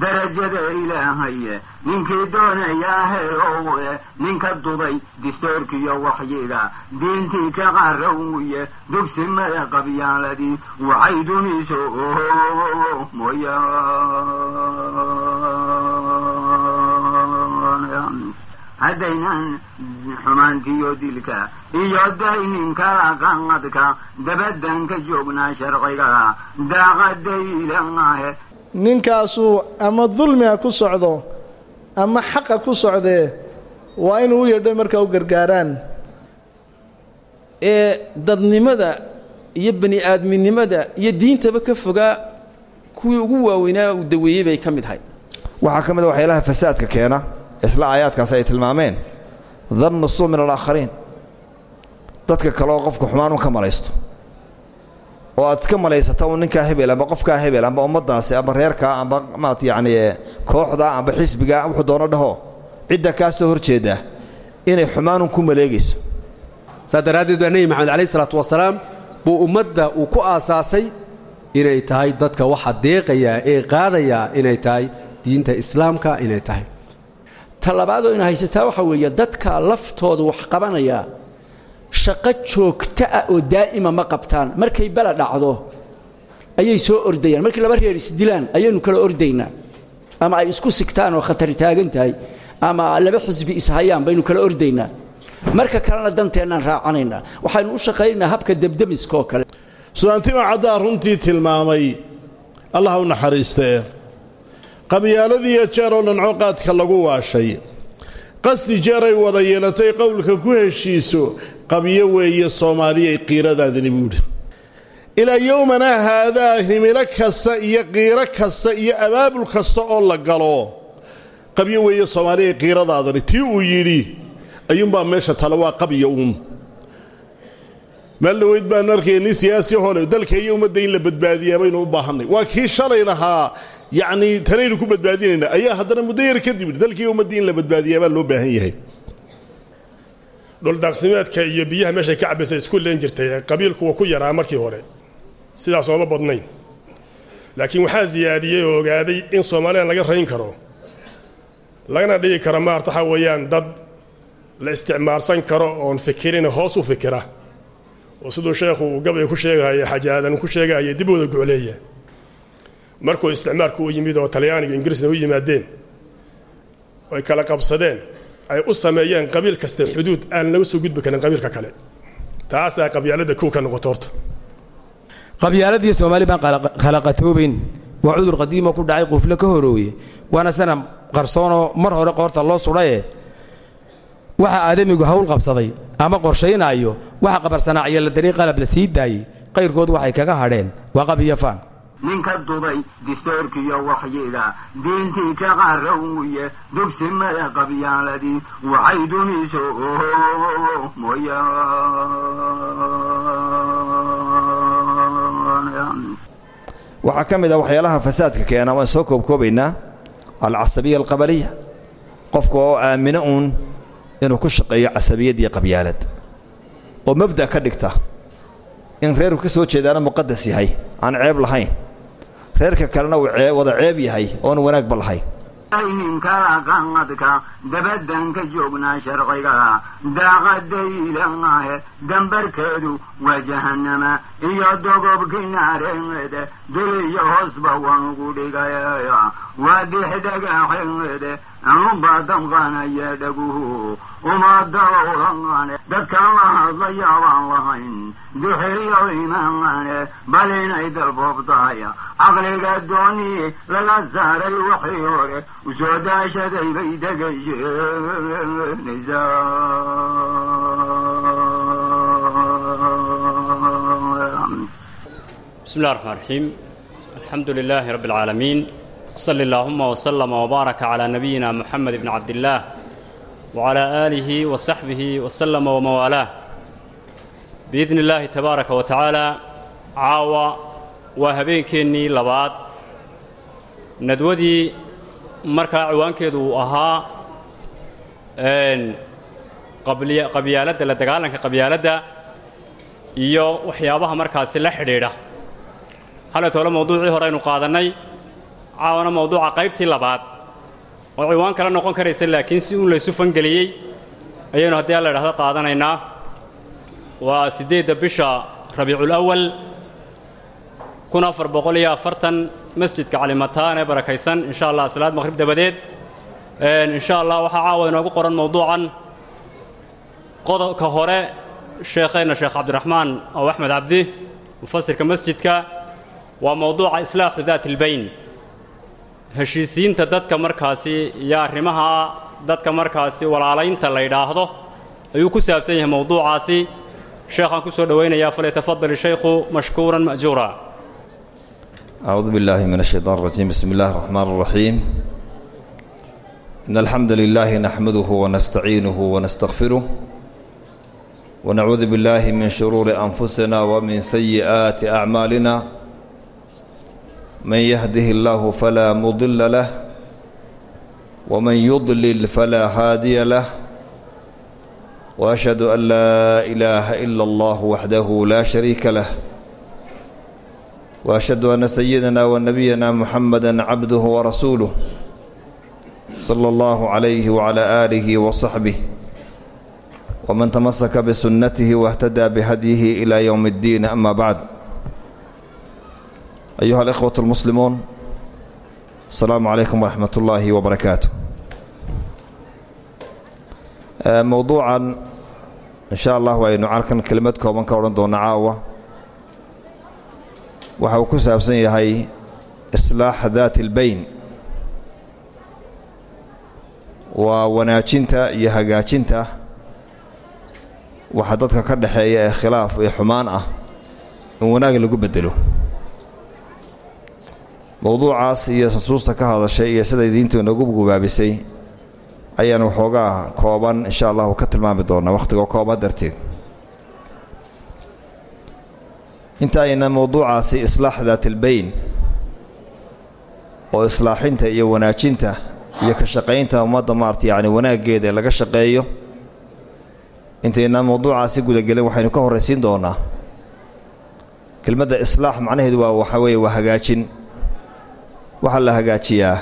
darajada ilaahaye ninkii doonayaa helowe ninka duday distoorkiyo waxyiga diintii ka qarawye dugsimada qabyaaladii waxay duniso mooyaan haddaynan xumaantiyo dilka. Iyo daynin kala qanqadka dabaddan ka joognaa sharciga daaqadaylahe ninkaasuu ama dulmiga ku socdo ama xaqa ku socdee waa inuu u yedho markaa u gargaaraan. Ee dadnimada iyo bani aadminimada iyo diintaba ka fogaa kuwii ugu waaweynaa uu daweeyey bay ka mid ahay waxaa ka mid a waxyaalaha fasaadka keena isla aayaadkaas ay tilmaameen dannu suu min alaakhariin dadka kale oo qofka xumaan un ka malaysto oo aad ka malaysata un ninkaa hebel amba qofkaa hebel amba ummaddaasi amba reerkaa amba maat yacni kooxda amba xisbiga wuxuu doono dhaho cidda kaa soo hor jeeda inay xumaanun ku maleegayso. Saas daraaddeed baa nebi maxamed calayh isalaatu wasalaam buu ummadda uu ku aasaasay inay tahay dadka waxa deeqayaa ee qaadayaa inay tahay diinta islaamka inay tahay. Ta labaadoo ina haysataa waxaa weeye dadka laftooda wax qabanaya shaqo joogto ah oo daa'ima ma qabtaan. Markay bala dhacdo ayay soo ordayaan. Markii laba reer isdilaan ayaynu kala ordaynaa. Ama ay isku sigtaan oo khatari taagan tahay ama laba xisbi ishayaan baynu kala ordaynaa. Marka kalena danteennaan raacanaynaa. Waxaynu u shaqaynaynaa habka debdemiska kale. Sudaantima caddaa runtii tilmaamay allah u naxariistee qabyaaladiiyo jeer oo dhanco qaadka lagu waashay. Qasdi jeeray wada yeelatay qowlka ku heshiiso qabyo weeye soomaaliyay qiiradaadani buudhi ilaa yowmanaa haadaa himilo kasta iyo qiiro kasta iyo abaabul kasta oo la galo qabyo weeye soomaaliyay qiiradaadani tii uu yidhi ayuunbaa meesha tale waa qabyo uun. Meel dhaweyd baanu arkaya nin siyaasi hole dalka iyo ummadda in la badbaadiyaa baynu u baahannay waa kii shalay lahaa yacnii tanaynu ku badbaadinaynaa ayaa haddana muddo yar kadib dalkii ummaddii in la badbaadiyaa baa loo baahan yahay dhuldaaqsimeedka iyo biyaha meeshay ka cabbaysa isku leen jirtay qabiilku waa ku yaraa markii hore. Sidaas ooma badnayn. Laakiin waxaa siyaadiyey oo ogaaday in soomaaliyan laga rayn karo. Lagana dhigi karo maarta waxaa weeyaan dad la isticmaalsan karo oon fikirin hoos u fikira. Oo siduu sheekhu uu gabay ku sheegahaya xajaadan ku sheegahaya dib wada gocleeya markuu isticmaalku u yimid oo talyaaniga ingiriisna u yimaadeen ay kala qabsadeen ay u sameeyeen qabiil kasta xuduud aan laga soo gudbi karin qabiilka kale. Taasaa qabyaalada kow ka noqoto qabyaaladii soomaali baan khalaqatoobayn waa cudur qadiimo ku dhacay qufle ka horooye. Waana sana qarsoonoo mar hore qoorta loo sudhaye. Waxa aadamigu hawl qabsaday ama qorshaynaayo waxa qabarsanaaciyo la darii qalab la sii daayey qayrkood waxay kaga hadheen. Waa qabiyo faan ninka duday distoorkiyo waxyiga diintii ka qarawye dugsimada qabyaaladii waxay duniso mooyaan waxaa ka mid a waxyaalaha fasaadka keena waan soo koobkoobaynaa. Alcasabiya alqabaliya qofka oo aamino uun inuu ku shaqeeyo casabiyad iyo qabyaalad. Oo mabda' ka dhigta. In reerku ka soo jeedaana muqadas yahay aan ceeb lahayn reerka kalena uu wada ceeb yahay oon wanaagba lahayn dabaddan ka joognaa sharciga daaqadaylahe dambarkeedu waa jahannama iyo dogobkii naareede duliyo hoosba wanugu dhigaya waa dixdagaxeede anuba damqanaya dhaguhu umadawlaqane dadkan la hadlayaabaan lahayn duxiriyo imaanqane bal inay dalboobtahay caqliga doonii laga saaray waxii hore u soo daashaday bay bismillahi raxmaan raxiim alxamdu lilaahi rabbi اlcaalamiin sali allaahuma wslama wbaaraka calaa nabiyina moxamed bni cabdillaah wacalaa aalihi wa saxbihi wasalama wamawaalaah biidni illaahi tabaaraka wa tacaala caawa waa habeenkeennii labaad. Nadwadii markaa ciwaankeedu uu ahaa qabyaaladda la dagaalanka qabyaaladda iyo waxyaabaha markaasi la xidhiidha. Halaytoole mawduucii hore aynu qaadannay caawana mawduuca qaybtii labaad. Oo ciwaan kala noqon karaysa laakiin si uun laysu fangeliyey ayaynu haddii alla idhahdo qaadanaynaa. Waa siddeedda bisha rabiiculawal kun afar boqol iyo afartan masjidka calimataane barakaysan. Insha allah salaad maqhrib dabadeed insha allah waxaa caawa inoogu qoran mowduucan qodobka hore sheekhayna sheekh cabdiraxmaan ow axmed cabdi mufasirka masjidka waa mowduuca islaaxu daat ilbayn heshiisiinta dadka markaasi iyo arrimaha dadka markaasi walaalaynta la yidhaahdo ayuu ku saabsan yahay mowduucaasi sheekhaan ku soo dhowaynayaa falyatafadal ishaykhu mashkuuran ma'juura acuudu billaahi min ashaytaan rajiim. Bismi illaahi raxmaan raxiim إن الحمد لله نحمده ونستعينه ونستغفره ونعوذ بالله من شرور أنفسنا ومن سيئات أعمالنا من يهده الله فلا مضل له ومن يضلل فلا هادي له وأشهد أن لا إله إلا الله وحده لا شريك له وأشهد أن سيدنا ونبينا محمدا عبده ورسوله صلى الله عليه وعلى آله وصحبه ومن تمسك بسنته واهتدى بهديه إلى يوم الدين أما بعد أيها الإخوة المسلمون السلام عليكم ورحمة الله وبركاته موضوعا إن شاء الله وأن عاركن كلمتكم ومن كورن دون عاوة waxa uu ku saabsan yahay islaaxa daati ilbayn waa wanaajinta iyo hagaajinta waxa dadka ka dhexeeya ee khilaaf iyo xumaan ah in wanaag lagu bedelo mowduucaas iyo nusuusta ka hadashay iyo siday diintu inagu gubaabisay ayaan waxoogaa kooban insha allahu ka tilmaami doonaa wakhtigoo kooban darteed. Inta ayna mowduucaasi islaax daatilbayn oo islaaxinta iyo wanaajinta iyo ka shaqaynta ummadda maarata yacni wanaaggeeda ee laga shaqeeyo. Intayna mowduucaasi gudagelin waxaynu ka horraysiin doonaa. Kelmadda islaax macnaheedu waa waxaa weeye waa hagaajin. Waxaa la hagaajiyaa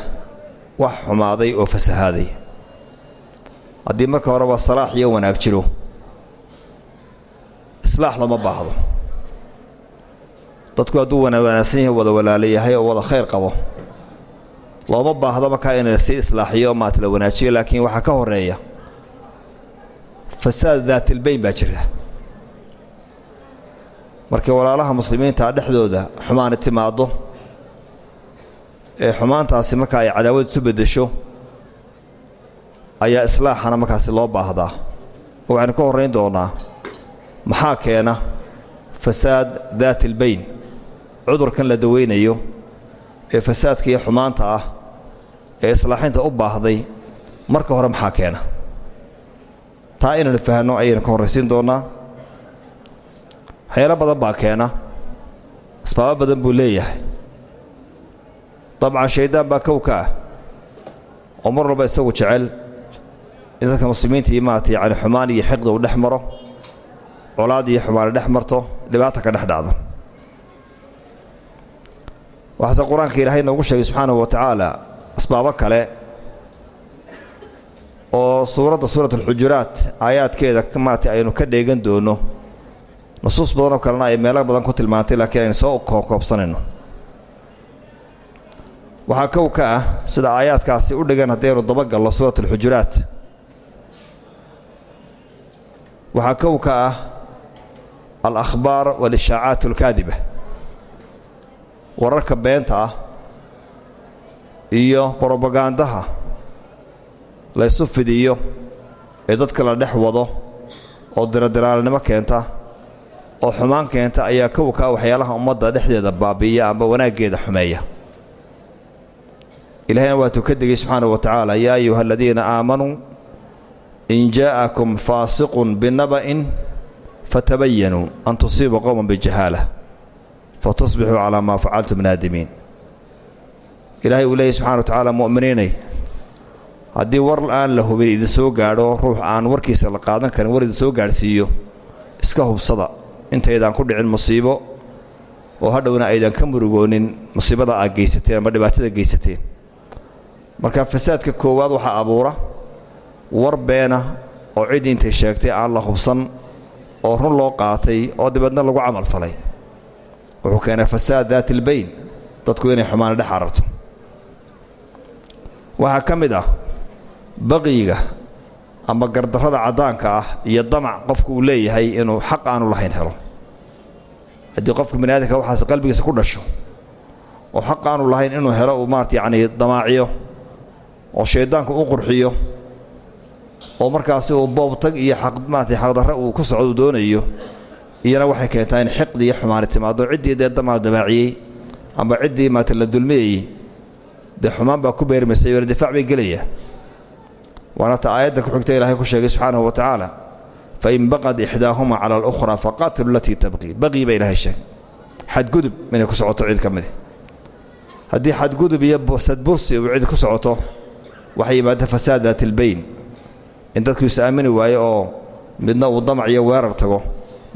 wax xumaaday oo fasahaaday. Haddii marka horeba salaax iyo wanaag jiro islaax lama baahdo. Dadku hadduu wanaagsan yahay wada walaalayahay oo wada khayr qabo looma baahdo markaa in la sii islaaxiyo maata la wanaajiyo laakiin waxaa ka horreeya fasaad daatilbayn baa jira markii walaalaha muslimiinta dhexdooda xumaani timaaddo ee xumaantaasi marka ay cadaawad isu beddesho ayaa islaaxana markaasi loo baahdaa. Oo waxaynu ka horrayn doonaa maxaa keena fasaad daatilbayn cudurkan la dawaynayo ee fasaadka iyo xumaanta ah ee islaaxinta u baahday marka hore maxaa keena? Taa inaynu fahanno ayaynu ka horraysiin doonnaa. Waxyaalo badan baa keena. Asbaabo badan buu leeyahay. Dabcan shayddaan baa kowka ah. Oo mar walba isagu jecel in dadka muslimiinta iyo maarata yacani xumaan iyo xiqda uu dhex maro colaad iyo xumaani dhex marto dhibaata ka dhex dhacdo waxaase qur'aanka ilaahay noogu sheegay subxaanahu wa tacaala asbaabo kale oo suuradda suurat alxujuraat aayaadkeeda maarata aynu ka dheegan doono. Nusuus badan oo kalena ay meelo badan ku tilmaantay laakiin aynu soo koobsanayno waxaa kow ka ah sida aayaadkaasi u dhigan haddaynu dabagalno suurat alxujuraat waxaa kow ka ah alakhbaar waalishaacaat alkaadiba wararka beenta ah iyo brobagandaha laysu fidiyo ee dadka la dhex wado oo diradilaalnimo keenta oo xumaan keenta ayaa kow ka ah waxyaalaha ummadda dhexdeeda baabi'iya amba wanaaggeeda xumeeya. Ilahayna waatuu ka degay subxaanahu wa tacaala yaa ayuha aladiina aamanuu in jaa'akum faasiqun binaba'in fatabayanuu an tusiiba qowman bijahaala fatusbixuu calaa maa facaltum naadimiin ilaahay uu leeyay subxana wa tacaala mu'miniinay haddii war aan la hubin idin soo gaadho ruux aan warkiisa la qaadan karin war idin soo gaadhsiiyo iska hubsada. Intaydaan ku dhicin musiibo oo hadhowna aydan ka murugoonin musiibada aad geysateen ama dhibaatada geysateen. Marka fasaadka koowaad waxaa abuura war beena oo ciddii intay sheegtay aan la hubsan oo run loo qaatay oo dabeedna lagu camal falay wuxuu keenay fasaad daati ilbayn. Dadku inay xumaana dhex cararto waxaa ka mid ah baqiyiga ama gardarrada caddaanka ah iyo damac qofku uu leeyahay inuu xaq aanu lahayn helo. Haddii qofka bani aadamka qalbigiisa ku dhasho oo xaq aanu lahayn inuu helo uu maarata yacnii damaaciyo oo shayddaanku u qurxiyo oo markaasi uu boobtag iyo aq maarata xaqdarre uu ku socdo doonayo iyana waxay keentaa in xiqdi iyo xumaani timaado. Damaa damaaciyey amba ciddii maarata la dulmiyayey dee xumaan baa ku beermaysay wala difaac bay gelaya waana ta aayadda ku xigta ilaahay ku sheegay subxaanahu wa tacaala fain baqad ixdaahuma cala alukhraa faqaatilu alatii tabqii baqii baa ilaahay sheegay. Xadgudub inay ku socoto cid ka midi haddii xadgudub iyo sadbursi uu cid ku socoto waxay yimaada fasaad daat ilbayn in dadku is aamini waayo oo midna uu damac iyo weerar tago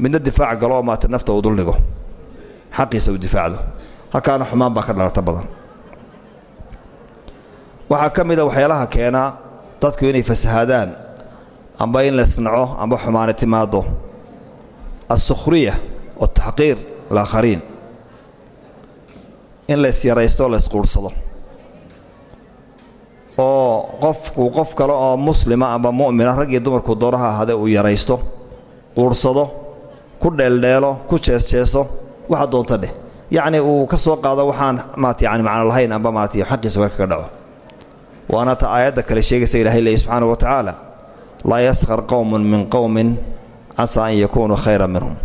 midna difaac galo maata nafta uu duldhigo xaqiisa uu difaacdo. Halkaana xumaan baa ka dhalata badan. Waxaa ka mid a waxyaalaha keena dadku inay fasahaadaan amba in laisnaco amba xumaani timaado alsukhriya wataxqiir alaakhariin in laysyaraysto o laysquursado oo qofku qof kale oo muslima amba mu'mina rag iyo dumarku doonaha ahade uu yaraysto quursado ku dheeldheelo ku jeesjeeso waxa doonta dheh. Yacni uu ka soo qaado waxaan maat yani macno lahayn amba maat xaqiisa weer kaga dhaco. Waana ta aayadda kale sheegaysa ilahay leeyi subxaana wa tacaala laa yaskhar qowmun min qowmin casaa an yakuunuu khayran minhum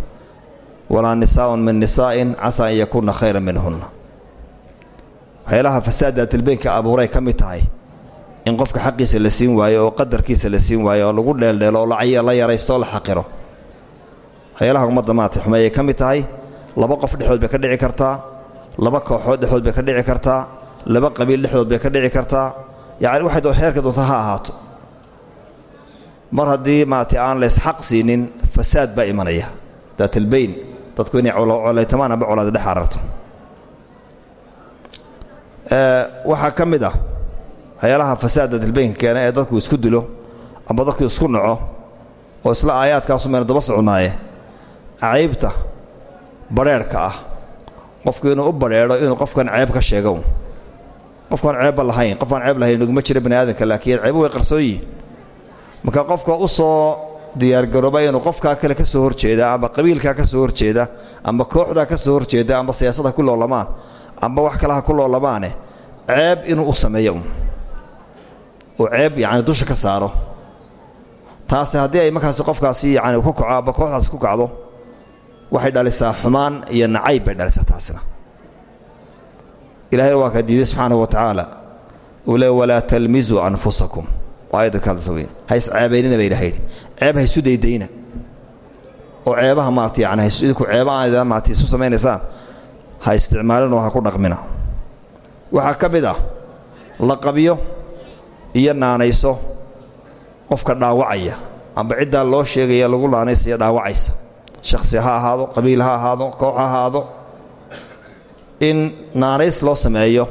walaa nisaa'un min nisaa'in casaa an yakuuna khayran minhunna. Waxyaalaha fasaadda dilbeenka abuuray ka in qofka xaqiisa la siin waayo oo qadarkiisa la siin waayo lagu dheeldheelo oo la yaraysto la xaqiro waxyaalaha ummadda maata xumeeyay ka mid tahay laba qof dhexdood bay ka dhici kartaa laba kooxood dhexdood bay ka dhici kartaa laba qabiil dhexdood ka dhici kartaa. Yacni waxay doon xeerka doonta ha ahaato. Mar haddii maarata aan laysxaq siinin fasaad baa imanaya. Daatilbayn dadku inay colaytamaan amba colaada dhex cararto waxaa ka mid ah waxyaalaha fasaad daatilbaynka keena ee dadku isku dilo amba dadku isku naco oo isla aayaadkaasu mayna daba soconaaye caybta badrheerhka ah. Qofku u badrheedho inuu qofkan ceeb ka sheego qofkaan ceebba lahayn qofaan ceeb lahayn naguma jira bani aadamka laakiin ceebu way qarsoon yihiin marka qofka u soo diyaargarooba inuu qofkaa kale ka soo horjeeda amba qabiilkaa ka soo horjeeda amba kooxdaa ka soo horjeeda amba siyaasadda ku loolamaan amba wax kalaha ku loolamaane ceeb inuu u sameeyo uu ceeb yacani dusha ka saaro. Taasi haddii ay markaasi qofkaasi yacani ku kaco amba ku kacdo waxay dhalisaa xumaan iyo nacayb bay dhalisaa taasina. Ilahayna waa kaa diiday subxaanahu wa tacaala uu walaa talmizuu anfusakum. Aayadda ka hadlaysa wey ha isceebaynina ba ceeb ha daydayna. Oo ceebaha maarata yani idinku ceeba aan maarata isu samaynaysaan ha isticmaalin oo ha ku dhaqmina. Waxaa ka mid ah laqabyo iyo naanayso qofka dhaawacaya amba ciddaa loo sheegaya lagu naanaysaya dhaawacaysa shakhsi ha ahaado qabiil ha ahaado koox ha ahaado in naanays loo sameeyo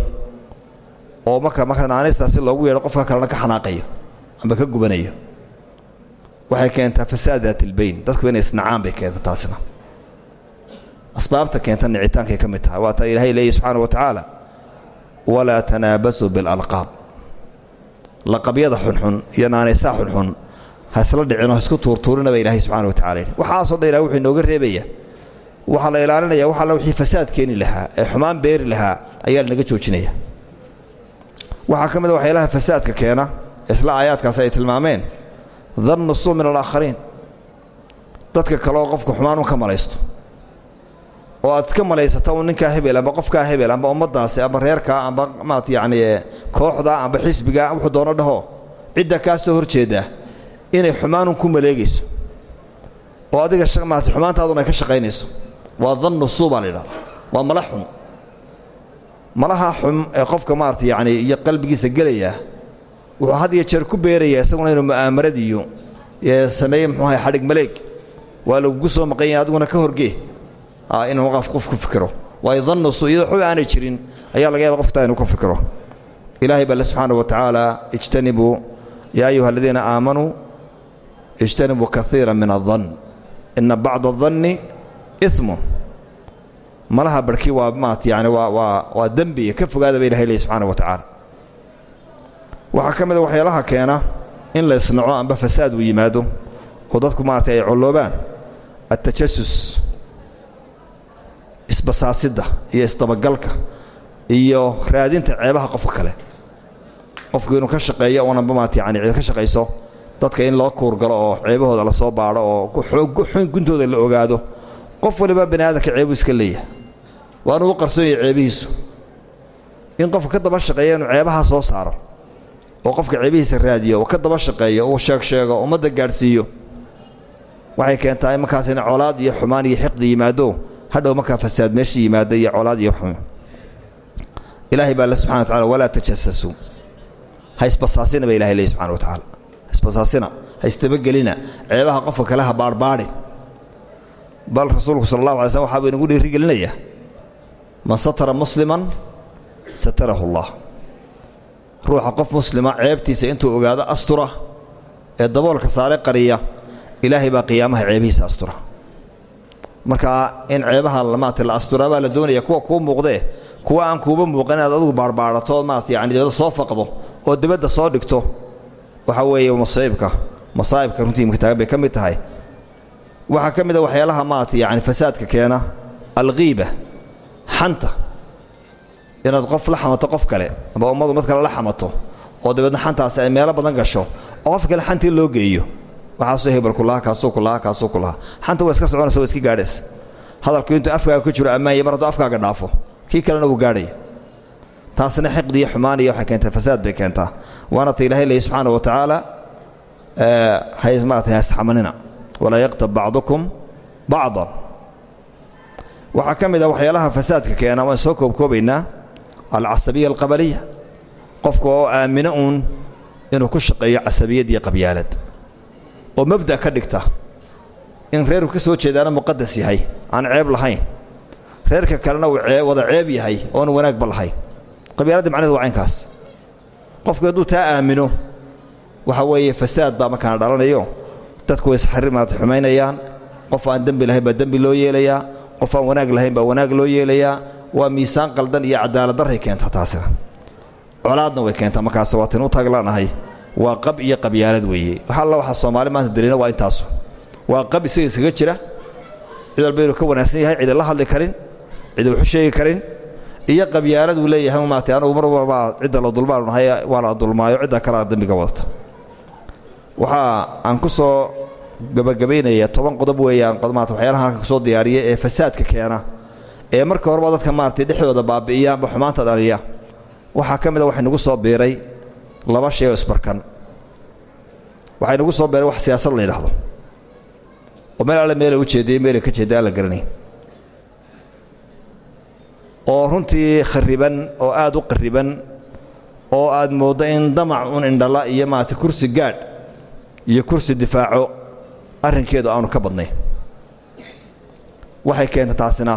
oo marka marka naanaystaasi loogu yeedho qofka kalena ka xanaaqayo amba ka gubanayo. Waxay keentaa fasaad daatilbayn dadku inay isnacaan bay keenta taasina. Asbaabta keenta nicitaankay ka mid tahay. Waa taa ilaahay leeyahy subxaana wa tacaala walaa tanaabasuu bilalqaab laqabyada xunxun iyo naanaysaha xunxun ha isla dhicinoo ha isku tuurtuurina ba ilaahay subxana wa tacala yidhi waxaasoo dhan ilahay wuxuu reebaya. Waxaa la ilaalinaya wax alla wixii fasaad keeni lahaa ee xumaan beeri lahaa ayaa lanaga joojinaya. Waxaa ka mid a waxyaalaha fasaadka keena isla aayaadkaasi ay tilmaameen dannu suu min alaakhariin dadka kaleoo qofka xumaan ka malaysto. Oo aad ka malaysata un ninkaa hebel amba qofkaa hebel amba ummaddaasi amba reerkaa amba maarata yacni kooxda amba xisbiga wuxuu doono dhaho cidda kaa soo inay xumaanun ku maleegayso. Oo adiga maarata xumaantaadun ay ka shaqaynayso. Waa dannu suu baa la yidhahda waa mala xun. Malaha xun ee qofka maarata yacni iyo qalbigiisa gelayaa wuxuu had iyo jeer ku beerayaa isaguna inuu mu'aamaradiiyo sameeye muxuu ahay xadhig maleeg. Waa lagugu soo maqan yahay adiguna ka horgee inuu qof qof ku fikiro. Waayo dannu suu iyadoo waxba aanay jirin ayaa laga yaaba qofktaa inuu ka fikiro. Ilaahay baa le subxaana wa tacaala ijtanibuu yaa ayuha aladiina aamanuu ijtanibuu kaiira min adan ina bacda adanni imun malaha barhkii waa maat yani waa dembi ka fogaada ba ilahay leey subxaana wa tacaala waxaa ka mid a waxyaalaha keena in la isnaco amba fasaad uu yimaado oo dadku maaragtay ay colloobaan atajasus isbasaasidda iyo isdabagalka iyo raadinta ceebaha qofka kale qofku inuu ka shaqeeyo unanba maat yani cid ka shaqayso dadka in loo kuurgalo oo ceebahooda la soo baadho oo guntooda la ogaado qof waliba bani aadamka iska leeyahay. Waanuu u qarsoon yahay ceebihiisu. In qofka ka daba shaqeeya inuu ceebaha soo saaro oo qofka ceebihiisa raadiyo ka daba shaqeeyo uu sheeg sheego ummadda gaadhsiiyo waxay keentaa markaas in colaad iyo xumaan iyo xiqdi yimaado hadhow markaa fasaad meesha yimaada iyo colaad iyo xum ilaahay baa le subxana wa tacala walaa tajasasuu ha isbasaasina ba ilahay leey subxana wa tacaala. ha isbasaasina ha isdabagelina ceebaha qofka kale ha baarhbaadhin bal rasuulku sala allahu alay slm waxaa buu inagu dhiirigelinayaa man satara musliman satarahu allah. Ruuxa qof muslima ceebtiisa intuu ogaado astura ee daboolka saare qariya ilaahay baa qiyaamaha ceebihiisa astura. Markaa in ceebaha maarata la asturaa baa la doonaya kuwa kuu muuqdee kuwa aan kuuba muuqan inaad baarbaarato maarata yani dibadda soo faqdo oo dibadda soo dhigto waxa weeye masaa'ibka masaa'ibka runtii imka taagan bay tahay. Waxaa ka mid a waxyaalaha maarata yani fasaadka keena alghiiba xanta. Inaad qof la xamato qof kale aba ummad ummad kale la xamato oo dabeedna xantaasi ay meelo badan gasho oo qof kale xantii loo geeyo. Waxaasuu hebel ku lahaa kaasuu ku lahaa kaasuu ku lahaa. Xanta waa iska soconaysa waa iska gaadhaysa. Hadalku intuu afkaaga ku jiro ammaanya mar hadduu afkaaga dhaafo kii kalena wuu gaadhaya taasina xiqdi iyo xumaan iyo waxay keentaa fasaad bay keentaa waana ta ilahay leeyay subxaana wa tacaala maarata haysxamanina walaa yaqtab bacdukum bacdan. Waxaa ka mid ah waxyaalaha fasaadka keena waan soo koobkoobaynaa. Alcasabiya alqabaliya qofka oo aamino uun inuu ku shaqeeyo casabiyad iyo oo mabda ka dhigta. In reerku ka soo jeedaana muqadas yahay aan ceeb lahayn. Reerka kalena uu wada ceeb yahay oon wanaagba lahayn. Qabyaaladda macnehedu waa caynkaas qofku hadduu taa aamino waxa weeye fasaad baa markaana dhalanayo. Dadku way isxarimaad xumaynayaan. Qof aan dembi lahayn baa dembi loo yeelayaa. Qof aan wanaag lahayn baa wanaag loo yeelayaa. Waa miisaan qaldan iyo cadaaladdarray keenta taasina. Colaadna way keentaa markaas waa tin u taaglaanahay. Waa qab iyo qabyaalad weeye. Wax alla waxaa soomaali maanta daliina waa intaasu. Waa qab isaga jira. Cid walba ka wanaagsan yahay cidan la hadli karin cidan waxu sheegi karin iyo qabyaalad uu leeyahay maartay anugu mar walbaa cidda la dulmaanu nahay waa la dulmaayo cidda kalea dembiga wadata waxaa aan ku soo gabagabaynaya toban qodob weeyaan maarata waxyaalaha halka ku soo diyaariya ee fasaadka keena ee marka horeba dadka maaragtay dhexdooda baabi'iya amba xumaanta dhaliya waxaa ka mid a waxay nagu soo biiray laba shay oo isbarkan. Waxay nagu soo biiray wax siyaasad la yidhaahdo. Oo meel alle meelay u jeediyey meelay ka jeedda aan la garanayn oo runtii khariban oo aad u qariban oo aad mooddo in damac un indhala iyo maarata kursi gaadh iyo kursi difaaco arrinkeedu aanu ka badnayn waxay keenta taasina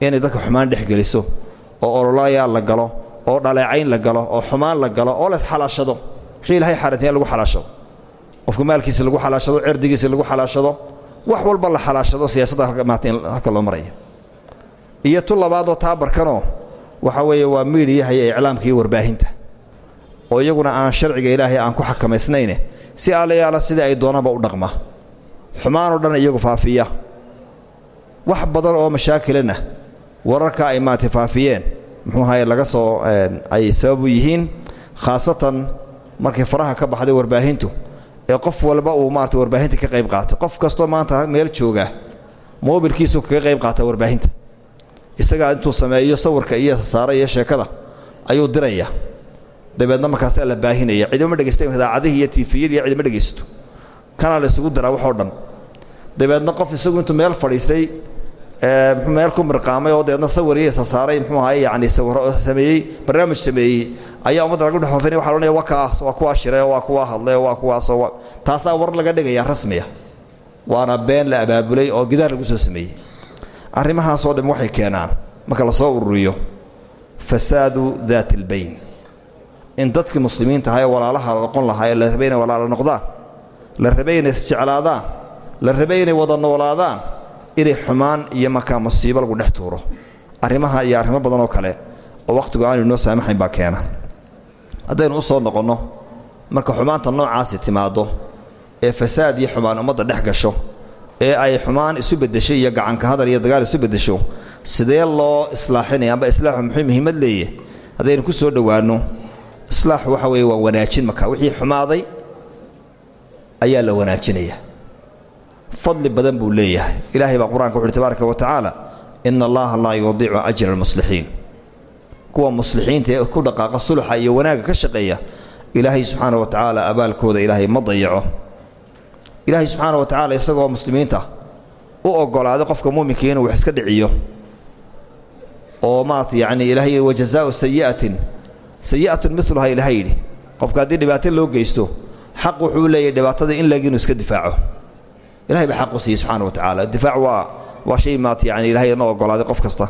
inay dadka xumaan dhex geliso oo ololayaa la galo oo dhaleecayn la galo oo xumaan la galo oo laysxalaashado wixii ilahay xaarantay in lagu xalaashado. Qofka maalkiisa lagu xalaashado cerdigiisa lagu xalaashado wax walba la xalaashado siyaasadda maata in halka loo maraya iyo tu labaadoo taabarkanoo waxa weeye waa miidhiyaha iyo iclaamka iyo warbaahinta. Oo iyaguna aan sharciga ilaahay aan ku xakamaysnayne si allayaala sidai ay doonaba u dhaqma. Xumaanoo dhan iyagu faafiya. Wax badan oo mashaakilana wararka ay maarata faafiyeen muxuu ahaye laga soo ay sababu yihiin khaasatan markay faraha ka baxday warbaahintu ee qof walba uu maarata warbaahinta ka qayb qaatay qof kastoo maanta meel jooga moobilkiisu kaga qayb qaata warbaahinta isagaa intuu sameeyo sawirka iyo saare iyo sheekada ayuu diraya. Dabeedna markaasaa la baahinaya. Cidima dhegaysta idaacadihii iyo tiifiyadii cidima dhegaysato kanaa la isugu diraa waxoo dhan. Dabeedna qof isagu intuu meel fadhiistay mxuu meel ku mirqaamay oo dabeedna sawir iyo isa saaray muxuu ahaye yacni sawiro sameeyey barnaamij sameeyey ayaa ummadda lagu dhexoofin waxa lohanaya waa kaas waa kuwaa shiree waa kuwaa hadlee waa kuwaasoo taasaa war laga dhigaya rasmiya waana been la abaabulay oo gidaar lagu soo sameeyey arrimahaasoo dham waxay keenaan marka la soo ururiyo fasaadu daati albayn. In dadkii muslimiinta ahaa ee walaalaha noqon lahaa ee la rabay inay walaalo noqdaan la rabay inay isjeclaadaan la rabay inay wada noolaadaan inay xumaan iyo markaa musiibo lagu dhex tuuro. Arrimaha iyo arrimo badan oo kale oo wakhtigu aanu inoo saamaxayn baa keena. Haddaynu u soo noqonno marka xumaanta noocaasi timaaddo ee fasaad iyo xumaan ummadda dhex gasho ee ay xumaan isu beddeshay iyo gacanka hadal iyo dagaal isu beddesho sidee loo islaaxinaya? Amba islaaxu muxuu muhiimad leeyahy haddaynu ku soo dhowaanno islaaxu waxa weeye waa wanaajin marka wixii xumaaday ayaa la wanaajinaya fadli badan buu leeyahay. Ilaahay baa qur'aanka wuxuuhi tabaaraka wa tacaala ina allaha laa yudiicu ajra almuslixiin. Kuwa muslixiinta ee ku dhaqaaqa suluxa iyo wanaagga ka shaqeeya ilaahay subxaana wa tacaala abaalkooda ilaahay ma dayaco ilaahay subxaana wa tacaala isagoo muslimiinta u oggolaaday qofka muuminka inuu wax iska dhiciyo. Oo maarata yacni ilaahay wajazaau sayi'atin sayi'atun miluha ilaahay yidhi qofka haddii dhibaato loo geysto xaq wuxuu leeyahay dhibaatada in lag iska difaaco. Ilahay baa xaq u siiyey subxana wa tacaala difaac waa waa shay maata yani ilahay na oggolaaday qof kasta.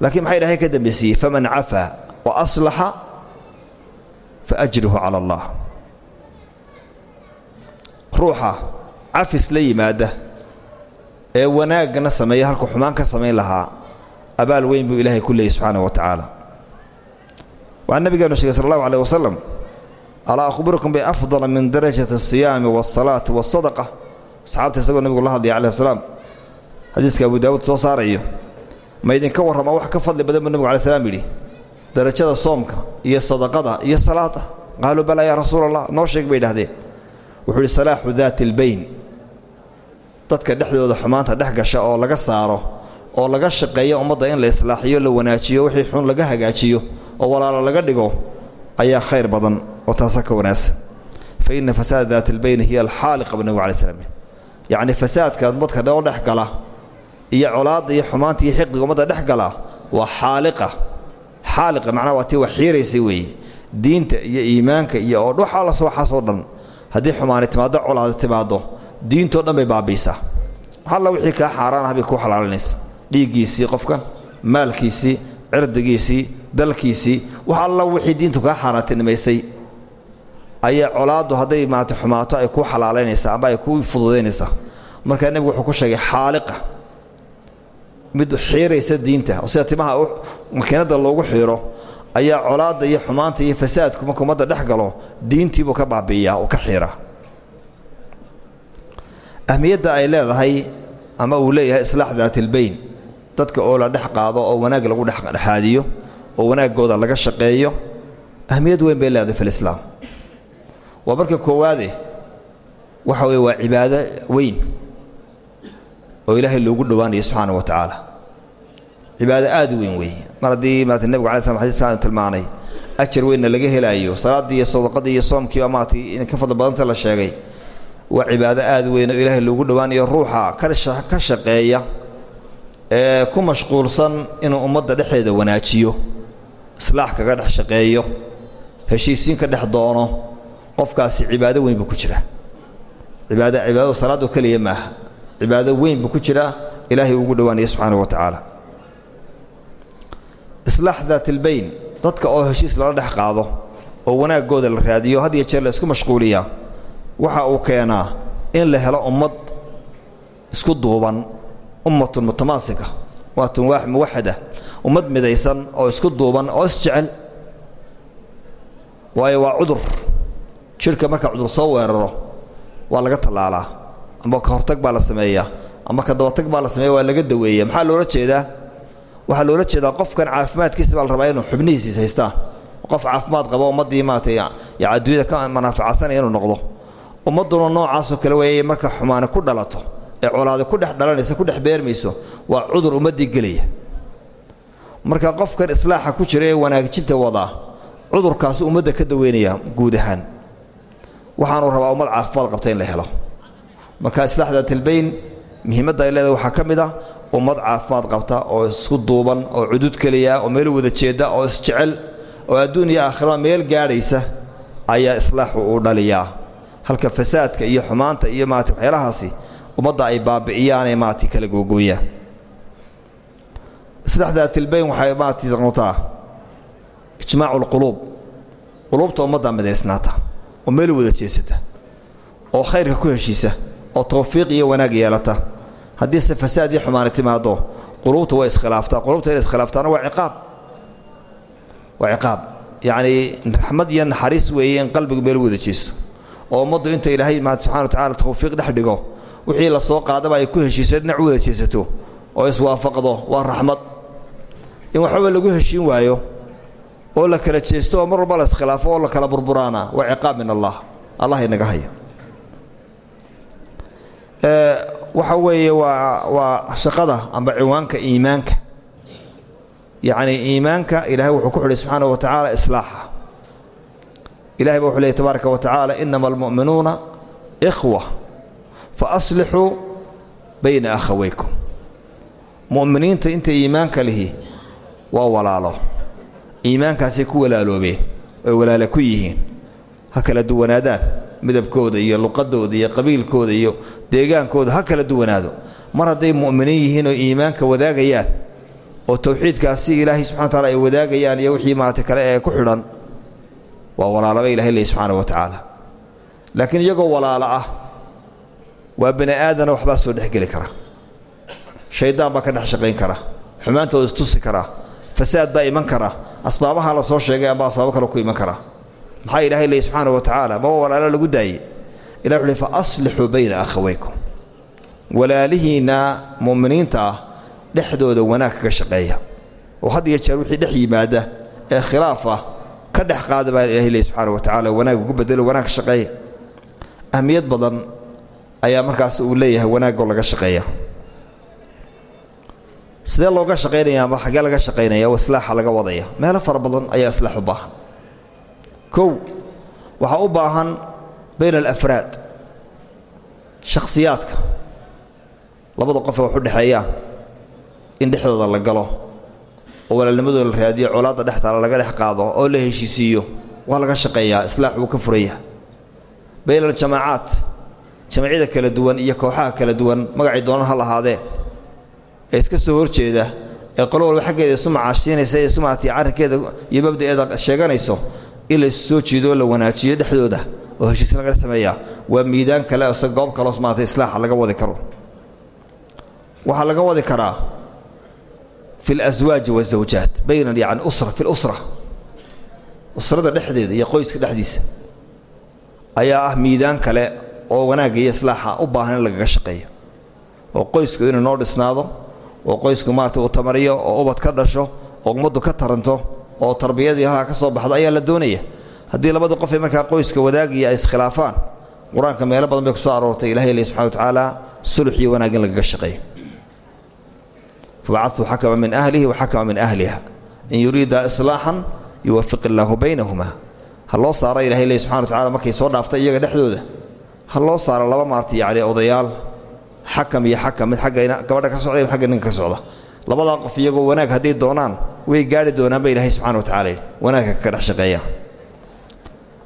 Laakiin maxaa ilahay ka dambaysiiyey faman cafaa wa aslaxa fa ajruhu cala allah ruuxa cafis la yimaada ee wanaaggana sameeya halku xumaan ka samayn lahaa abaal weyn buu ilaahay ku leeyay subxaana wa tacaala. Waxaa nabigeenu sheegay sal allahu aleh wasalam alaa akhbirukum biafdala min darajati asiyaami waasalaati waasadaqa asxaabta isagoo nabigu la hadlaya aleh salaam. Xadiiska abu daawuud soo saarayo ma idinka warrama wax ka fadli badan buu nabigu alai slam yidhi. Darajada soomka iyo sadaqada iyo salaada qaaluu balaa yaa rasuula allah noo sheeg bay idhahdeen wuxuu idhi salaaxu daati albayn dadka dhexdooda xumaanta dhex gasha oo laga saaro oo laga shaqeeyo ummadda in la islaaxiyo la wanaajiyo wixii xun laga hagaajiyo oo walaalo laga dhigo ayaa khayr badan oo taasa ka wanaagsan. Fa inna fasaada daati albayn hiya alxaaliqa bu nabigu alai slam yacni fasaadka ummadka dhoo dhex gala iyo colaadda iyo xumaanta iyo xiqiga ummadda dhex gala waa xaaliqa. Xaaliqa macnaha waa tii wax xiiraysay weeye. Diinta iyo iimaanka iyo oo wax alla waxaasoo dhan haddii xumaani timaaddo colaada timaaddo diintoo dhan bay baabiisaa alla wixii kaa xaaraan ah kuu xalaalinaysa. Dhiiggiisii qofkan maalkiisii cirdigiisii dalkiisii wax alla wixii diintu kaa xaaraantinimaysay ayaa colaaddu hadday maarata xumaato ay kuu xalaalaynaysaa amba ay kuu fududaynaysaa markaa nebigu wuxuu ku sheegay xaaliqa. Mid xiiraysa diinta oo sida timaha makiinadda loogu xiiro ayaa colaadda iyo xumaanta iyo fasaadku marka ummadda dhex galo diintiibuu ka baabi'iyaa oo ka xiira. Ahmiyadda ay leedahay ama uu leeyahay islaax daatilbayn dadka oo la dhex qaado oo wanaag lagu dhexdhexaadiyo oo wanaaggooda laga shaqeeyo ahmiyad weyn bay leedahay filislaam waa marka koowaade waxa weye waa cibaado weyn oo ilaahay loogu dhowaanayo subxaana wa tacaala cibaado aad u weyn weeye. Mar haddii maarata nebigu alai slam xadiiska aanu tilmaanay ajar weynna laga helaayo salaaddii iyo sadaqadii iyo soomkiiba maarata inay ka fadli badanta la sheegay. Waa cibaado aad weyn oo ilaahay loogu dhowaanayo ruuxa ka shaqeeya ee ku mashquulsan inuu ummadda dhexeeda wanaajiyo islaax kaga dhex shaqeeyo heshiisiin ka dhex doono qofkaasi cibaado weyn buu ku jira cibaado cibaadadu salaadoo keliya maaha. Cibaado weyn buu ku jiraa ilaahay ugu dhowaanaya subxaana wa tacaala islaax daatilbayn dadka oo heshiis lala dhex qaado oo wanaaggooda la raadiyo had iyo jeer la isku mashquuliyaa waxa uu keenaa in la helo ummad isku duuban ummatun mutamaasika waatun muwaxada ummad midaysan oo isku duuban oo isjecel waayo waa cudur. Jidhka marka cudur soo weeraro waa laga tallaalaa amba ka hortag baa la sameeyaa amba ka dabatag baa la sameeya waa laga daweeya maxaa loola jeedaa waxaa loola jeedaa qofkan caafimaadkiisa baa la rabaa inuu xubnihiisiis haystaan qof caafimaad qabo ummaddii maarata y adduunyada ka manaaficadsanaya inuu noqdo. Ummadduna noocaasoo kale weeye marka xumaani ku dhalato ee colaadi ku dhex dhalanaysa ku dhex beermayso waa cudur ummaddii gelaya. Marka qofkan islaaxa ku jira ee wanaajinta wadaa cudurkaasi ka daweynaya guud ahaan. Waxaanuu rabaa ummad caafimaad qabta in la helo. Marka islaax daatilbayn muhiimadda ay leedahay waxaa ka mid ah ummad caafimaad qabta oo isku duuban oo cudud keliya oo meel wada jeedda oo isjecel oo adduun iyo aakhirada meel gaadhaysa ayaa islaaxu uu dhaliyaa halka fasaadka iyo xumaanta iyo maarata waxyaalahaasi ummadda ay baabi'iyaanee maarata kala googooyaan islaax daatilbayn waxay maaragtay noqotaa ijmaacu alquluub quluubta ummaddaa midaysnaata oo meel wada jeesata oo khayrka ku heshiisa oo tawfiiq iyo wanaag yeelata haddiise fasaad iyo xumaani timaado quluubta way iskhilaaftaa. Quluubta inay iskhilaaftaana waa ciqaab. Waa ciqaab. Yacnii raxmad iyo naxariis weeye in qalbigu meel wada jeesto oo ummaddu inta ilaahay maad subxana wa tacala tawfiiq dhex dhigo wixii la soo qaadaba ay ku heshiiso dhinac wada jeesato oo iswaafaqdo waa raxmad. In waxbaba lagu heshiin waayo oo la kala jeesto oo mar walba la iskhilaafo oo la kala burburaana waa ciqaab min allah. Allah inaga haya waxa weeye waa waa shaqada amba ciwaanka iimaanka. Yacni iimaanka ilaahay wuxuu ku xidhay subxaanahu wa tacaala islaaxa. Ilahay ba wuxuu leeyay tabaaraka wa tacaala inama almu'minuuna ikhwa fa aslixuu bayna akhawaykum. Mu'miniinta inta iimaanka lihi waa walaalo. Iimaankaasay ku walaaloobeen oy walaala ku yihiin. Ha kala duwanaadaan midabkooda iyo luqadooda iyo qabiilkooda iyo deegaankooda ha kala duwanaado. Mar hadday mu'miniin yihiin oo iimaanka wadaagayaan oo tawxiidkaasi ilaahay subxana wa taala ay wadaagayaan iyo wixii maarata kale ee ku xidhan waa walaalaba ilahay leey subxaana wa tacaala laakiin iyagoo walaalo ah waa bani aadana waxbaa soo dhexgeli kara. Shaydaan baa ka dhex shaqayn kara. Xumaantooda istusi kara. Fasaad baa iman kara. Asbaabaha la soo sheegay amba asbaabo kale ku iman kara maxaa ilaahay leey subxaana wa tacaala maba walaalo lagu daayey ilah wuxu fa aslixuu bayna akhawaykum. Walaalihiinna mu'miniinta dhexdooda wanaag kaga shaqeeya. Oo had jeer wixii dhex yimaada ee khilaaf ah ka dhex qaada baa ilahay leey subxaana wa tacala wanaag ugu bedelo wanaag ka shaqeeya. Ahmiyad badan ayaa markaas uu leeyahay wanaagoo laga shaqeeya. Sidee looga shaqaynaya ama xaggee laga shaqaynaya oo islaaxa laga wadaya. Meelo fara badan ayaa islaax u baahan kow waxaa u baahan bayna alafraad shakhsiyaadka. Labada qof ee wax u dhexeeyaan in dhexdooda la galo oo walaalnimadooda la raadiyo colaadda dhextaala laga dhex qaado oo la heshiisiiyo waa laga shaqeeyaa islaax wuu ka furaya bayna aljamaacaat jamacyada kala duwan iyo kooxaha kala duwan magacay doonan ha lahaadeen ee iska soo horjeeda ee qolo walba xaggeeda isu macaashiinaysa ee carrinkeeda iyo mabda'eeda sheeganayso in la soo jiido oo la wanaajiyo dhexdooda oo heshiis laga sameeyaa waa miidaan kale ose goob kaloo maartay islaaxa laga wadi karo waxaa laga wadi karaa fi اlaswaaji waالزawjaat bayna yani usra fi اlusra usrada dhexdeeda iyo qoyska dhexdiisa ayaa ah miidaan kale oo wanaagga iyo islaaxa u baahan in lagaga shaqeeyo oo qoysku inuu noo dhisnaado oo qoysku maarata uu tamariyo oo ubad ka dhasho oo ummaddu ka taranto oo tarbiyadii halkaa ka soo baxdo ayaa la doonaya. Haddii labada qof ee markaa qoyska wadaagiya ay iskhilaafaan qur'aanka badan bay ku soo aroortay ilahay le subxana wa tacaala sulux iyo wanaag in lagaga shaqeeyo. Fabacaduu xakama min ahlihi wa xakama min ahliha. In yuriida islaaxan yuwafiq illaahu baynahuma. Ha saara ilahay le subxana wa tacala markay soo dhaaftay iyaga dhexdooda? Ha loo laba maarta yacni odayaal? Xakam iyo xakam mid xagga gabadha ka socda mid xagga ka socda labadaa qof iyagoo wanaag hadday doonaan way gaari doonaan ba ilaahay subxana wa tacala yidhi wanaagka ka dhex shaqeeya.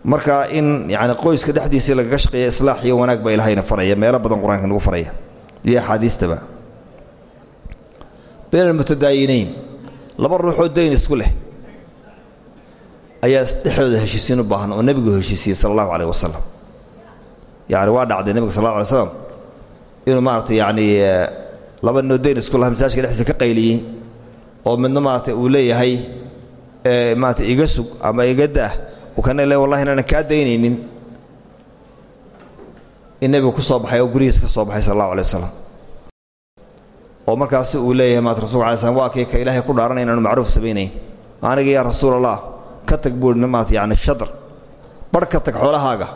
Marka in yacni qoyska dhexdiisii lagaga shaqeeya islaax iyo wanaag baa ilahayna faraya meelo badan qur'aanka faraya iyo axaadiistaba. Bayna almutadaayiniin laba ruuxoo dayn isku leh ayaa dhexdooda heshiisiin u baahan oo nebigu heshiisiyey sala allahu caleyh wasalam yacni waa dhacday nebiga sal alla alay inuu maaragtay yacnii laba noo dayn isku laha masaajka dhexdiisa ka qayliyey oo midna maaragtay uu leeyahay maarata iga sug ama iga daah uu kana le wallahi inaanan kaa daynaynin in nebigu ku soo baxay oo gurihiisa ka soo baxay sal allahu alay wasalam oo markaasi uu leeyahay maata rasulka alay slam waa kii ka ilaahay ku dhaaranay inaanu macruuf samaynayn? Aniga yaa rasuul allah ka tag buuhi maata yacni shadr barh ka tag xoolahaaga.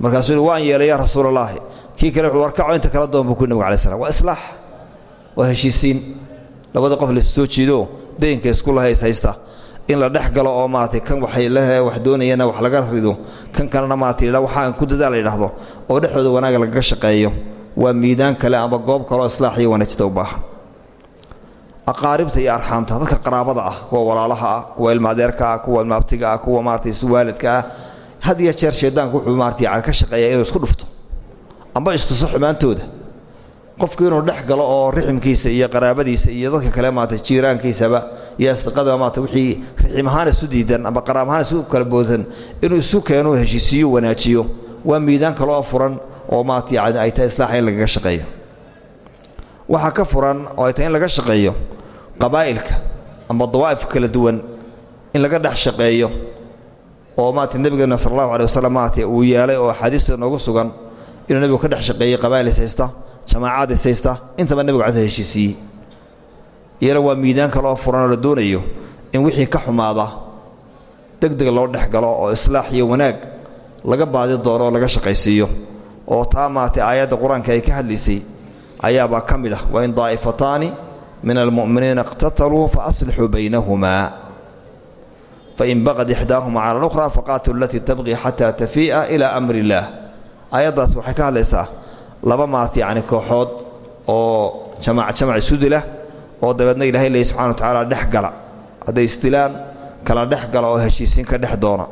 Markaasuu waan yeelay yaa rasuul allaahi kii kale wuxuu warkaco inta kala doon buu ku nebigu alay slam waa islaax waa heshiisiin. Labada qof lais soo jiido daynka isku lahays haysta. In la dhex oo maaragtay kan waxay le wax doonayana wax laga rido kan kalena maarata yidha waxaan ku dadaal yidhaahdo oo dhexdooda wanaaga lagaga shaqeeyo waa miidaan kale ama goob kaleoo islaax iyo wanaajida u aqaaribta iyo arxaamta dadka qaraabada ah kuwa walaalaha ah kuwa ilmaadeerka ah kuwa ilmaabtiga ah kuwa maarata iswaalidka ah had iyo jeer shaydaanku wuxuu maarata yani ka shaqeeyaa inuu isku dhufto. Amba istuso xumaantooda qofku inuu dhex galo oo riximkiisa iyo qaraabadiisa iyo dadka kale maata jiiraankiisaba iyo asdiqada maata wixii rixim ahaan isu diidan ama qaraab ahaan isu kala boodan inuu isu keeno heshiisiiyo wanaajiyo. Waa miidaan kale oo furan oo maata yani ay tahay islaaxa in lagaga shaqeeyo. Waxaa ka furan oo ay tahay in laga shaqeeyo qabaa'ilka ama dawaa'ifka kala duwan in laga dhex shaqeeyo oo maata nebigeena sala allahu aleh wasalam uu yeelay oo axaadiista noogu sugan inuu nebigu ka dhex shaqeeyey qabaa'il haysta jamaacaad is haysta. Intaba nebigu casa heshiisiiyey iyana waa miidaan kale oo furan oo la doonayo in wixii ka xumaada deg deg loo dhex galo oo islaax iyo wanaag laga baadi doono oo laga shaqaysiiyo oo taa maatay aayadda qur'aanka ay ka hadlaysay ayaabaa ka mid ah wain daa'ifataani min almu'miniina iqtataluu fa aslixuu baynahumaa fain baqad ixdaahuma cala alukhra faqaatilu alatii tabqii xataa tafii'a ilaa amri illaah aayaddaas waxay ka hadlaysaa laba maat yacni kooxood oo jamac jamac isu dila oo dabeedna ilaahay leeyay subxana wa tacaala dhex gala. Hadday kala dhex gala oo heshiisiin ka dhex doona.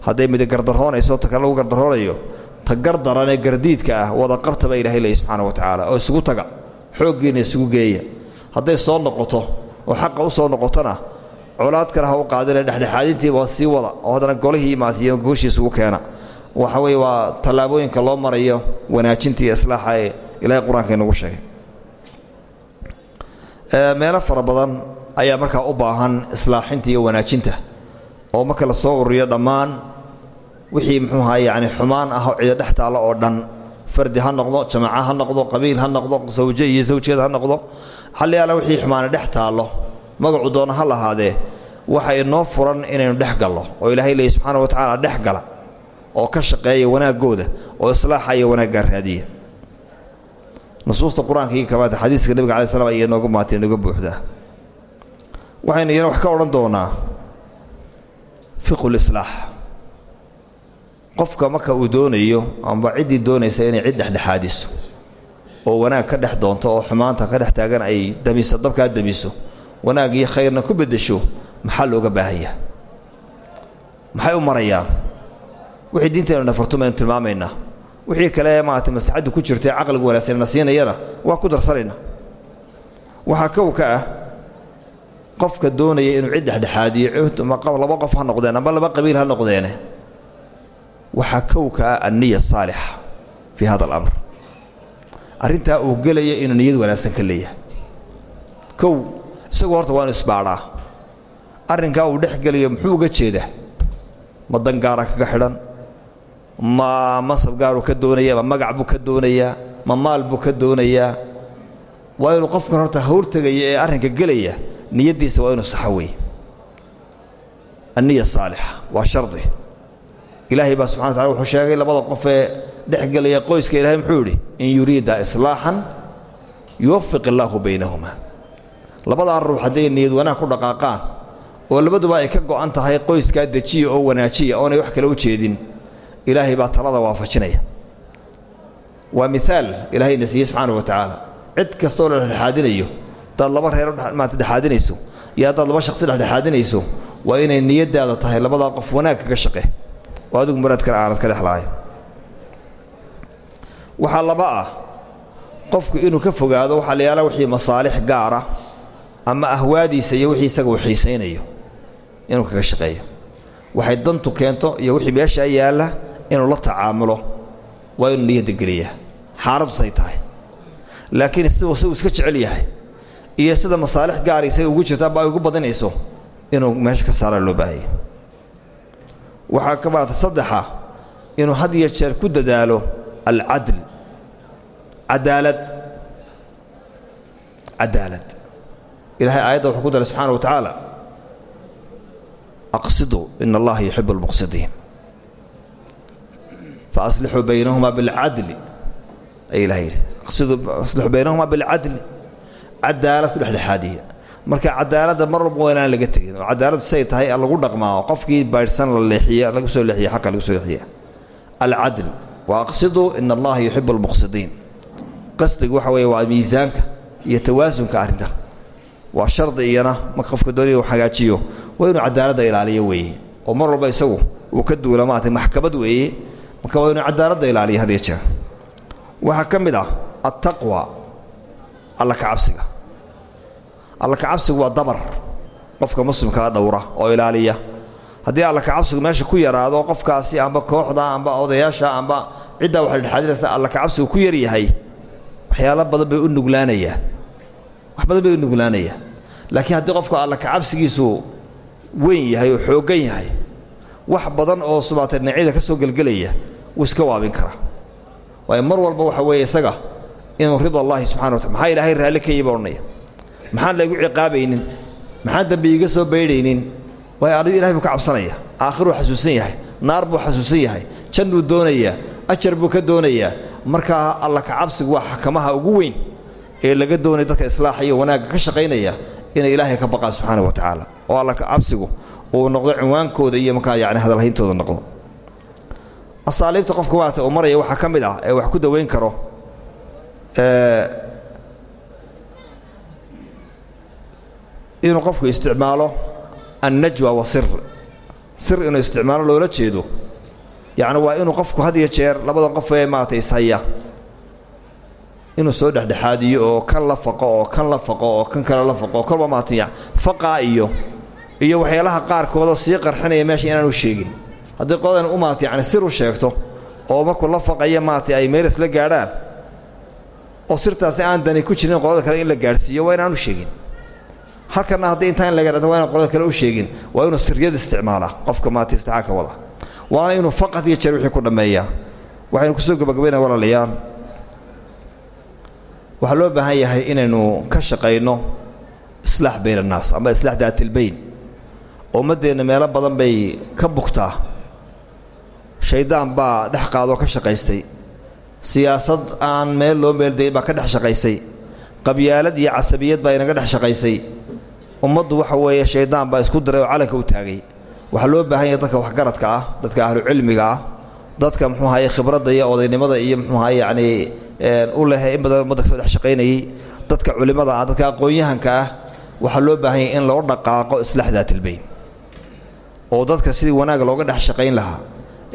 Hadday midi gardaroonayso ta kale lagu gardaroonayo ta gardaran ee gardiidka ah wada qabta baa ilahay leeyay subxaana wa oo isugu taga xooggiinna isugu geeya. Hadday soo noqoto oo xaqa u soo noqotona colaad kale ha u qaadine dhexdhexaadintiiba sii wada oo haddana golihii maatiyo gooshii isugu keena waxa weeye waa tallaabooyinka loo marayo wanaajinta iyo islaaxa ee ilahay qur'aanka inagu sheegay. Meelo fara ayaa markaa u baahan islaaxinta iyo wanaajinta oo marka la soo ururiyo dhammaan wixii muxuu ahaa yacni xumaan ah oo cido dhex oo dhan fardi ha noqdo jamaaco ha noqdo qabiil ha noqdo sawje iyo sawjeed ha noqdo xalliyaala wixii xumaana dhex magacu doona ha lahaadee waxa inoo furan inaynu dhex gallo oo ilaahay subxaana wa tacaala dhex gala oo ka shaqeeya wanaaggooda oo islaaxa iyo raadiya. Nusuusta qur'aanka iyo kamaata xadiiska nebiga alai slam ayaa nooga maatay nooga buuxdaa. Waxaynu iyana wax ka odhan doonaa fiqulislaax qofka marka uu doonayo amba ciddii doonaysa inay cid dhexdhexaadiso oo wanaag ka dhex doonto oo xumaanta ka dhex taagan ay damiso dabkaa damiso wanaag iyo khayrna ku beddesho maxaa looga baahanyaa maxay u marayaan wixii diinteennu nafartum aynu tilmaamaynaa wixii kale maarata maslaxaddu ku jirtae caqliga wanaagsanna siinayana waa ku darsanaynaa waxaa kow ka ah qofka doonaya inuu cid dhexdhexaadiyo laba qof ha noqdeen amba laba qabiil ha noqdeene. Waxaa kow ka ah anniya saalixa fii hada alamr arrintaa uu gelaya inuu niyad wanaagsan ka leeyahay. Kow isagu horta waa inu isbaadhaa. Arrinkaa uu dhex gelayo muxuu uga jeedaa? Ma dan gaara kaga xidhan ma masab gaaruu ka doonaya ma magac buu ka doonayaa ma maal buu ka doonayaa waa inuu qofkan horta hawrtegaya ee arrinka gelaya niyaddiisa waa inuu saxo wey anniya saalixa waa shardi. Ilaahay baa subxana wa tacala wuxuu sheegay labada qof ee dhex gelaya qoyska ilahay muxuu in yuriida islaaxan yuwafiq illaahu baynahumaa labadaa ruux hadday niyad wanaag ku dhaqaaqaan oo labaduba ay ka go'an tahay qoyskaa dejiya oo wanaajiya oonay wax kale u jeedin ilaahay baa talada waafajinaya. Waa miaal ilaahayna siiyey subxaana wa tacaala cid kastooo la dhexdhexaadinayo haddaad laba reer maanta dhexaadinayso iyo haddaad laba shaqsi dhexdhexaadinayso waa inay niyaddaada tahay labadaa qof wanaag kaga shaqe oo adigu muraad kale aanad ka dhexlahayn waxaa laba ah qofku inuu ka fogaado waxaa la yaalla wixii masaalix gaara ama ahwaadiisa iyo wixii isaga uu inuu kaga shaqeeyo. Waxay dantu keento iyo wixii meeshaa yaalla inuu la tacaamulo waa inuu niyadda geliyaa. Xaaladusay tahay. Laakiin siduu isagu iska jecel yahay iyo sida masaalix gaara isaga ugu jirta aba ay ugu badinayso inuu meesha ka saaraa loo baahaya waxaa ka maata saddexa inuu had iyo jeer ku dadaalo alcadl. Cadaalad. Cadaalad. Ilahay aayadda wuxuu ku daray subxaana wa tacaala aqsiduu ina allaha yuxibu almuqsidiin faaslixuu baynahumaa aqsiduu aslixuu baynahumaa bilcadli cadaalad ku dhexdhexaadiya marka cadaaladda mar walba waa inaan laga tegin oo cadaaladdu say tahay lagu dhaqmaa oo qofkii baydhsan la leexiya lagu soo leexiya xaqa lagu soo leexiya alcadl wa aqsiduu ina allaha yuxibu almuqsidiin qasdigu waxa weeye waa miisaanka iyo tawaasunka arrinta waa shardi iyana marka qofka doonaya uu hagaajiyo waa inuu cadaaladda ilaaliyo weeye oo mar walba isagu uu ka duula maarata maxkamad weeye marka waa inuu cadaaladda ilaaliyo had iyo jeer. Waxaa ka mid ah attaqwa alla ka cabsiga alla ka cabsigu waa dabar. Qofka muslimkaa dhowra oo ilaaliya. Haddii alla ka cabsigu meesha ku yaraado qofkaasi amba kooxda amba odayaasha amba ciddaa waxay dhexaadinaysa alla ka cabsigu ku yar yahay waxyaalo badan bay u nuglaanayaa wax badan bay u nuglaanayaa laakiin haddii qofka alla ka cabsigiisu weyn yahay oo xooggan yahay wax badan oo subaatay dhinacyada ka soo gelgelaya wuu iska waabin karaa waayo mar walba waxa weeye isaga inuu rida allahi subxana watala maxaa ilaahay raalli ka yiba odhanaya. Maxaan laygu ciqaabaynin maxaan dembi iiga soo baydhaynin. Waayo adigu ilahay buu ka cabsanaya aakhiruu xasuusan yahay naar buu xasuusan yahay jannuu doonayaa ajar buu ka doonayaa markaa alla ka cabsigu waa xakamaha ugu weyn ee laga doonaya dadka islaaxa iyo wanaagga ka shaqaynaya inay ilaahay ka baqaan subxaana wa tacaala. Oo alla ka cabsigu uu noqdo cinwaankooda iyo markaa yani hadalhayntooda noqdo. Asaaliibta qofka maarata uu maraya waxaa ka mid ah ee wax ku daweyn karo inuu qofku isticmaalo annajwa wa sir. Sir inuu isticmaalo loola jeedo yacni waa inuu qofku had iyo jeer labada qof ee maarata ishaya inuu soo dhexdhexaadiyo oo kan la faqo oo kan la faqo oo kan kale la faqo oo kolba maarata faqaa iyo iyo waxyaalaha qaarkoodoo sii qarxinaya meesha inaanu sheegin. Haddii qoladan u maarata yani sir u sheegto oo markuu la faqaya maarata ay meelas la gaadhaan oo sirtaasi aan dani ku jirin qolada kale in la gaadhsiiyo waa inaanu sheegin. Halkanna haddii intaa in laga dhado waa inaan kale u sheegin. Waa inuu siryada isticmaalaa qofka maarata isticaanka wada. Waana inuu faqad iyo jeer wixii ku dhammeeyaa waxaynu ku soo gabagabaynaa walaalayaal waxaa loo baahan yahay inaynu ka shaqayno islaax bayn annaas ama islaax daatilbayn ummaddeenna meelo badan bay ka bugtaa. Shayddaan baa dhex qaadoo ka shaqaystay. Siyaasad aan meel loo meeldayn baa ka dhex shaqaysay qabyaalad iyo casabiyad baa inaga dhex shaqaysay ummaddu waxa weeye shayddaan baa isku diray oo calanka u taagay. Waxaa loo baahan yahay dadka waxgaradka ah dadka ahlucilmiga ah dadka muxuu ahaye khibradda iyo odaynimada iyo muxuu ahaye yacnii u leh in badan ummadda dhex shaqaynayey dadka culimmada ah dadka aqoon-yahanka ah waxaa loo baahan yahay in loo dhaqaaqo islaax daatilbayn oo dadka sidii wanaagga looga dhex shaqayn lahaa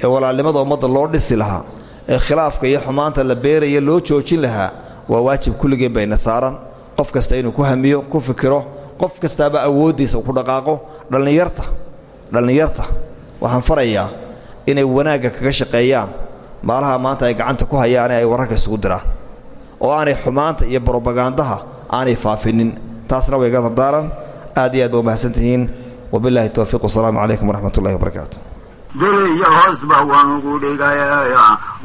ee walaalnimada ummadda loo dhisi lahaa ee khilaafka iyo xumaanta la beeraya loo joojin lahaa waa waajib kulligeen bayna saaran qof kasta inuu ku hamiyo ku fikiro qof kastaaba awooddiisa ku dhaqaaqo dhallinyarta dhallinyarta waxaan farayaa inay wanaagga kaga shaqeeyaan maalaha maanta ay gacanta ku hayaane ay wararka isugu diraan oo aanay xumaanta iyo brobagandaha aanay faafinin. Taasna way ga dardaaran aad iyo aad ba umahadsan tihiin wabillahi towfiiq wasalaamu calaykum waraxmat ullahi wabarakaatu duliyo hoosba waan ugu dhigaya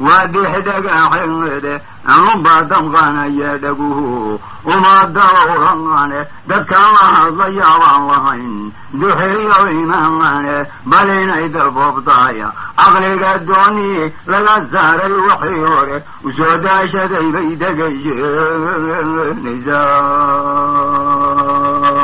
waa dhexdhagaxeede anubaa damqanaya dhaguhu umadawrane dadkaan la hadlayaabaan lahayn duxeeyo imaanane bal inay dalboobdaya caqliga dooni laga saaray waxii hore u soo daashaday bay degayeenaysaa